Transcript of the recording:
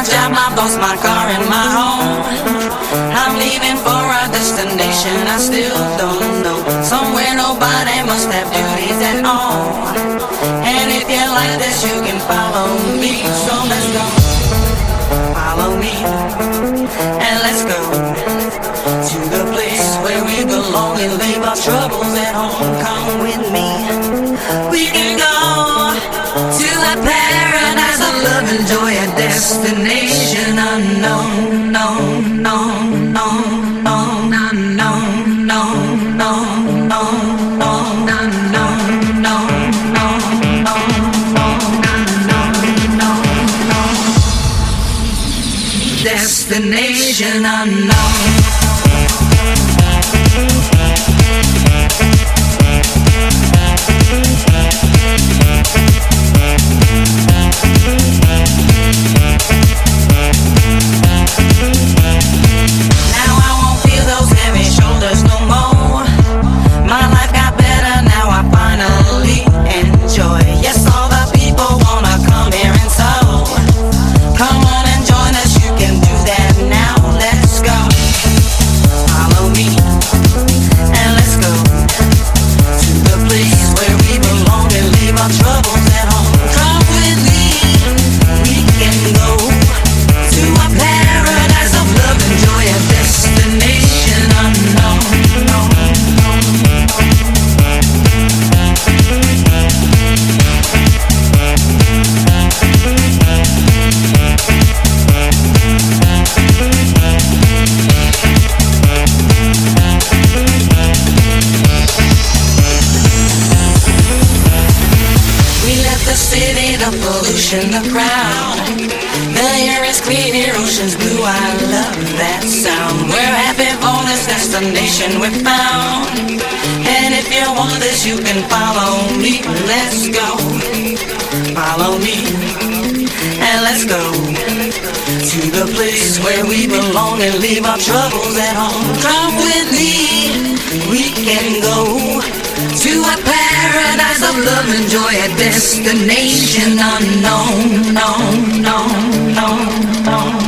my job, my boss, my car and my home. I'm leaving for a destination I still don't know. Somewhere nobody must have duties at all. And if you like this, you can follow me. So let's go. Follow me. And let's go to the place where we belong and leave our troubles love a destination unknown, known, known, known, known, unknown, known, known, known, known, unknown. Destination unknown. Pollution, the crowd. The air is clear, ocean's blue. I love that sound. We're happy for this destination we found. And if you want this, you can follow me. Let's go. Follow me. And leave our troubles at home. Come with me. We can go to a paradise of love and joy, a destination unknown, no, no, no, no, no, no, no.